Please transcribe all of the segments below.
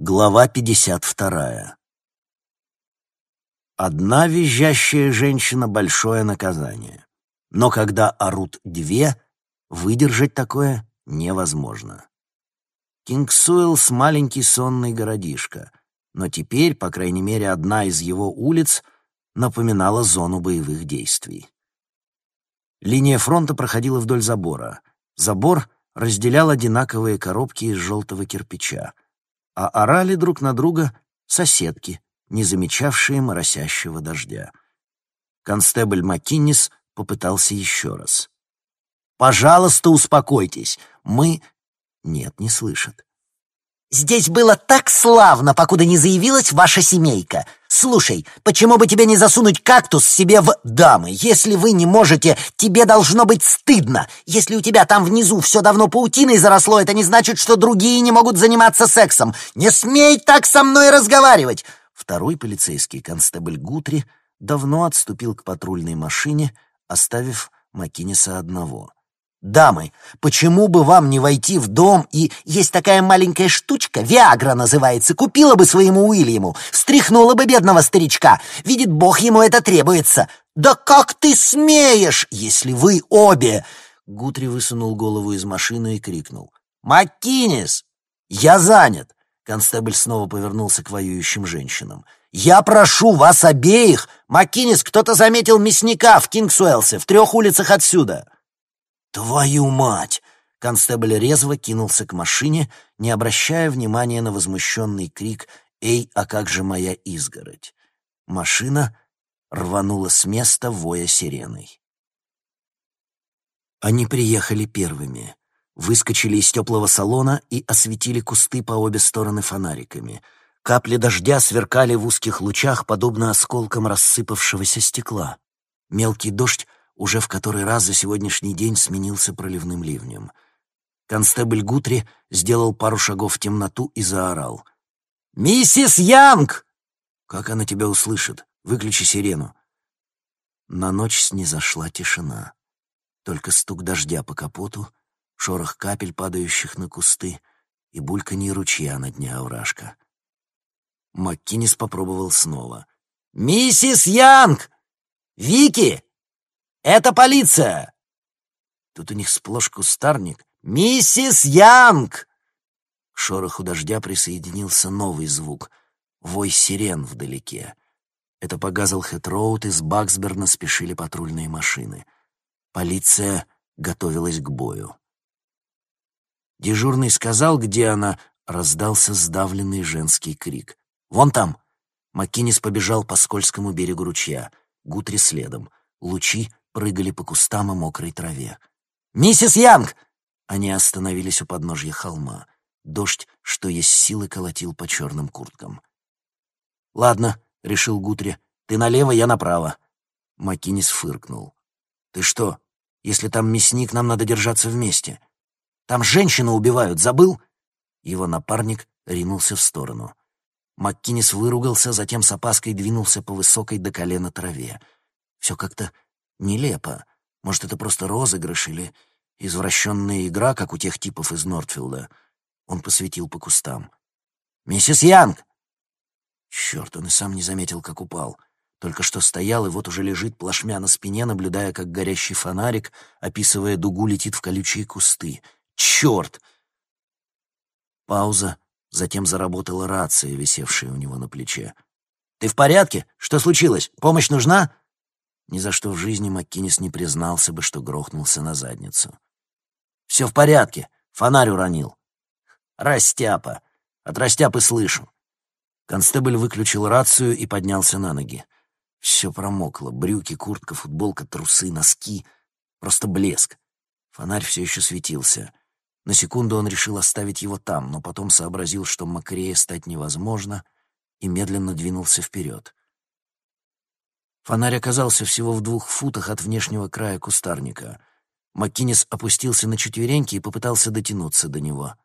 Глава 52. Одна визжащая женщина — большое наказание. Но когда орут две, выдержать такое невозможно. Кингсуэлс — маленький сонный городишко, но теперь, по крайней мере, одна из его улиц напоминала зону боевых действий. Линия фронта проходила вдоль забора. Забор разделял одинаковые коробки из желтого кирпича — а орали друг на друга соседки, не замечавшие моросящего дождя. Констебль Маккиннис попытался еще раз. «Пожалуйста, успокойтесь. Мы...» Нет, не слышат. Здесь было так славно, покуда не заявилась ваша семейка. Слушай, почему бы тебе не засунуть кактус себе в дамы? Если вы не можете, тебе должно быть стыдно. Если у тебя там внизу все давно паутиной заросло, это не значит, что другие не могут заниматься сексом. Не смей так со мной разговаривать. Второй полицейский констебль Гутри давно отступил к патрульной машине, оставив Макинеса одного. «Дамы, почему бы вам не войти в дом и... Есть такая маленькая штучка, Виагра называется, купила бы своему Уильяму, встряхнула бы бедного старичка. Видит Бог, ему это требуется. Да как ты смеешь, если вы обе...» Гутри высунул голову из машины и крикнул. «Маккинес! Я занят!» Констебль снова повернулся к воюющим женщинам. «Я прошу вас обеих! Маккинес, кто-то заметил мясника в Кингсуэлсе, в трех улицах отсюда!» «Твою мать!» Констебль резво кинулся к машине, не обращая внимания на возмущенный крик «Эй, а как же моя изгородь?» Машина рванула с места, воя сиреной. Они приехали первыми, выскочили из теплого салона и осветили кусты по обе стороны фонариками. Капли дождя сверкали в узких лучах, подобно осколкам рассыпавшегося стекла. Мелкий дождь уже в который раз за сегодняшний день сменился проливным ливнем. Констебль Гутри сделал пару шагов в темноту и заорал. «Миссис Янг!» «Как она тебя услышит? Выключи сирену». На ночь снизошла тишина. Только стук дождя по капоту, шорох капель, падающих на кусты, и бульканье ручья на дне овражка. Маккинис попробовал снова. «Миссис Янг! Вики! Это полиция!» Тут у них сплошь кустарник. «Миссис Янг!» К шороху дождя присоединился новый звук — вой сирен вдалеке. Это по Газлхэт-Роуд из Баксберна спешили патрульные машины. Полиция готовилась к бою. Дежурный сказал, где она, раздался сдавленный женский крик. «Вон там!» Маккинис побежал по скользкому берегу ручья. Гутри следом. Лучи прыгали по кустам и мокрой траве. «Миссис Янг!» Они остановились у подножья холма. Дождь, что есть силы, колотил по черным курткам. «Ладно», — решил Гутри, — «ты налево, я направо». Макинис фыркнул. «Ты что, если там мясник, нам надо держаться вместе. Там женщину убивают, забыл?» Его напарник ринулся в сторону. Маккинис выругался, затем с опаской двинулся по высокой до колена траве. Все как-то Нелепо. Может, это просто розыгрыш или извращенная игра, как у тех типов из Нортфилда. Он посветил по кустам. «Миссис Янг!» Черт, он и сам не заметил, как упал. Только что стоял, и вот уже лежит плашмя на спине, наблюдая, как горящий фонарик, описывая дугу, летит в колючие кусты. Черт! Пауза, затем заработала рация, висевшая у него на плече. «Ты в порядке? Что случилось? Помощь нужна?» Ни за что в жизни Маккинис не признался бы, что грохнулся на задницу. «Все в порядке. Фонарь уронил». «Растяпа. От растяпы слышу». Констебль выключил рацию и поднялся на ноги. Все промокло. Брюки, куртка, футболка, трусы, носки. Просто блеск. Фонарь все еще светился. На секунду он решил оставить его там, но потом сообразил, что мокрее стать невозможно, и медленно двинулся вперед. Фонарь оказался всего в двух футах от внешнего края кустарника. Маккинес опустился на четвереньки и попытался дотянуться до него.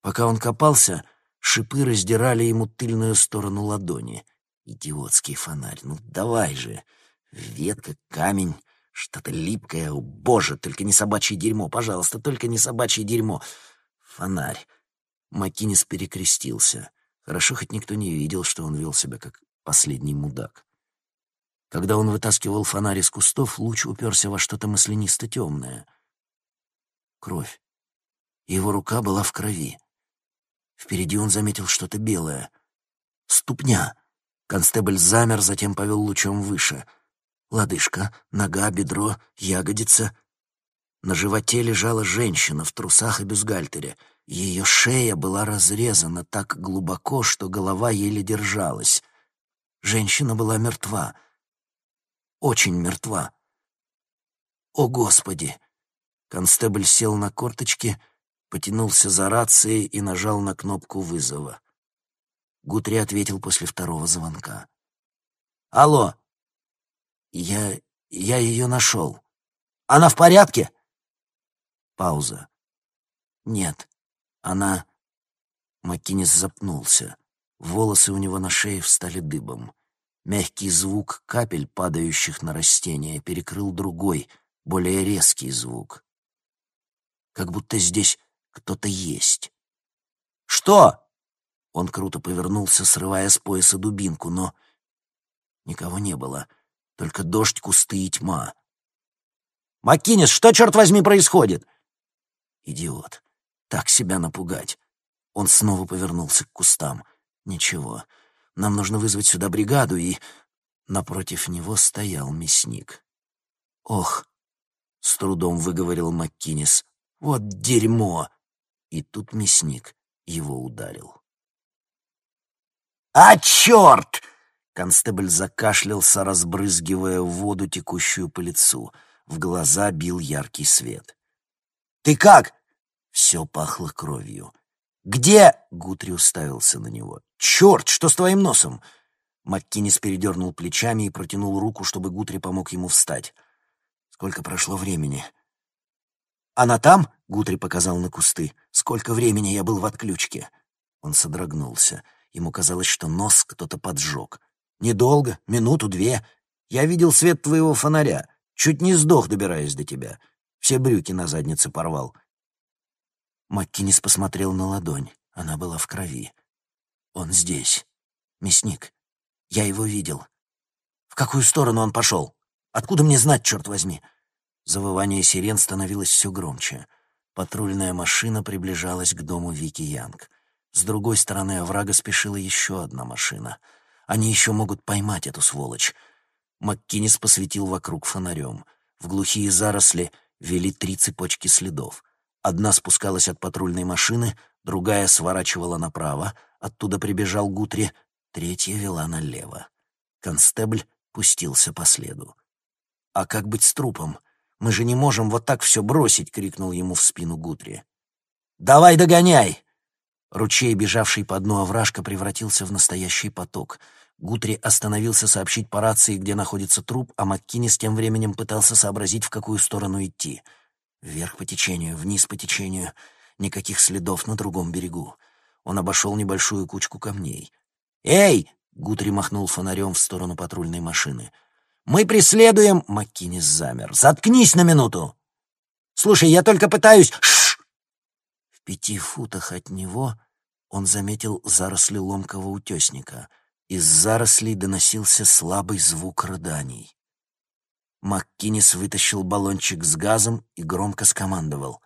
Пока он копался, шипы раздирали ему тыльную сторону ладони. Идиотский фонарь, ну давай же! Ветка, камень, что-то липкое. О, боже, только не собачье дерьмо, пожалуйста, только не собачье дерьмо. Фонарь. Макинис перекрестился. Хорошо, хоть никто не видел, что он вел себя как последний мудак. Когда он вытаскивал фонарь из кустов, луч уперся во что-то маслянисто темное. Кровь. Его рука была в крови. Впереди он заметил что-то белое. Ступня. Констебль замер, затем повел лучом выше. Лодыжка, нога, бедро, ягодица. На животе лежала женщина в трусах и бюстгальтере. Ее шея была разрезана так глубоко, что голова еле держалась. Женщина была мертва. Очень мертва. О, Господи! Констебль сел на корточки, потянулся за рацией и нажал на кнопку вызова. Гутри ответил после второго звонка. «Алло! Я... я ее нашел. Она в порядке?» Пауза. «Нет, она...» Маккинес запнулся. Волосы у него на шее встали дыбом. Мягкий звук капель, падающих на растения, перекрыл другой, более резкий звук. Как будто здесь кто-то есть. «Что?» Он круто повернулся, срывая с пояса дубинку, но никого не было, только дождь, кусты и тьма. «Маккинес, что, черт возьми, происходит?» Идиот. Так себя напугать. Он снова повернулся к кустам. Ничего. Нам нужно вызвать сюда бригаду, и... Напротив него стоял мясник. «Ох!» — с трудом выговорил МакКиннис. «Вот дерьмо!» И тут мясник его ударил. «А, черт!» Констебль закашлялся, разбрызгивая воду, текущую по лицу. В глаза бил яркий свет. «Ты как?» Все пахло кровью. «Где?» — Гутри уставился на него. «Черт, что с твоим носом?» Маккинис передернул плечами и протянул руку, чтобы Гутри помог ему встать. «Сколько прошло времени?» «Она там?» — Гутри показал на кусты. «Сколько времени я был в отключке?» Он содрогнулся. Ему казалось, что нос кто-то поджег. «Недолго, минуту-две. Я видел свет твоего фонаря. Чуть не сдох, добираясь до тебя. Все брюки на заднице порвал. Маккинис посмотрел на ладонь. Она была в крови. «Он здесь. Мясник. Я его видел. В какую сторону он пошел? Откуда мне знать, черт возьми?» Завывание сирен становилось все громче. Патрульная машина приближалась к дому Вики Янг. С другой стороны оврага спешила еще одна машина. Они еще могут поймать эту сволочь. Маккинис посветил вокруг фонарем. В глухие заросли вели три цепочки следов. Одна спускалась от патрульной машины, другая сворачивала направо, оттуда прибежал Гутри, третья вела налево. Констебль пустился по следу. «А как быть с трупом? Мы же не можем вот так все бросить!» — крикнул ему в спину Гутри. «Давай догоняй!» Ручей, бежавший по дну овражка, превратился в настоящий поток. Гутри остановился сообщить по рации, где находится труп, а Маккинис тем временем пытался сообразить, в какую сторону идти — Вверх по течению, вниз по течению. Никаких следов на другом берегу. Он обошел небольшую кучку камней. «Эй!» — Гутри махнул фонарем в сторону патрульной машины. «Мы преследуем...» — Маккинис замер. «Заткнись на минуту!» «Слушай, я только пытаюсь...» Шш! В пяти футах от него он заметил заросли ломкого утесника. Из зарослей доносился слабый звук рыданий. МакКиннис вытащил баллончик с газом и громко скомандовал.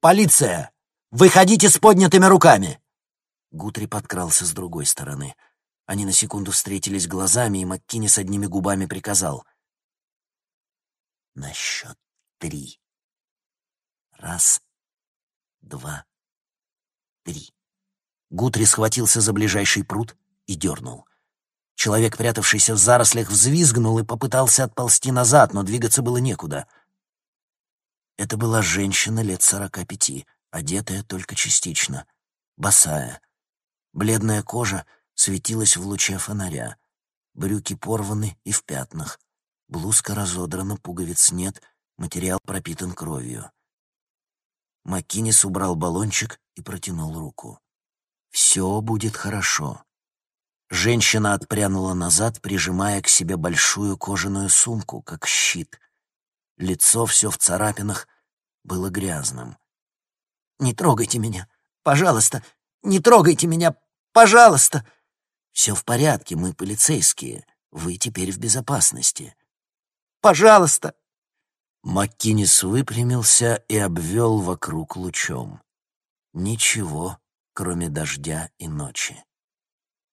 «Полиция! Выходите с поднятыми руками!» Гутри подкрался с другой стороны. Они на секунду встретились глазами, и МакКиннис одними губами приказал. «На счет три. Раз, два, три». Гутри схватился за ближайший пруд и дернул. Человек, прятавшийся в зарослях, взвизгнул и попытался отползти назад, но двигаться было некуда. Это была женщина лет сорока пяти, одетая только частично, босая. Бледная кожа светилась в луче фонаря. Брюки порваны и в пятнах. Блузка разодрана, пуговиц нет, материал пропитан кровью. Маккинис убрал баллончик и протянул руку. «Все будет хорошо». Женщина отпрянула назад, прижимая к себе большую кожаную сумку, как щит. Лицо все в царапинах было грязным. «Не трогайте меня! Пожалуйста! Не трогайте меня, пожалуйста!» «Все в порядке, мы полицейские. Вы теперь в безопасности». «Пожалуйста!» Маккинис выпрямился и обвел вокруг лучом. Ничего, кроме дождя и ночи.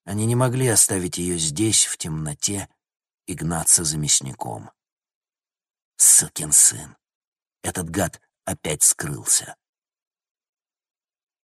Они не могли оставить ее здесь, в темноте, и гнаться за мясником. Сукин сын. Этот гад опять скрылся.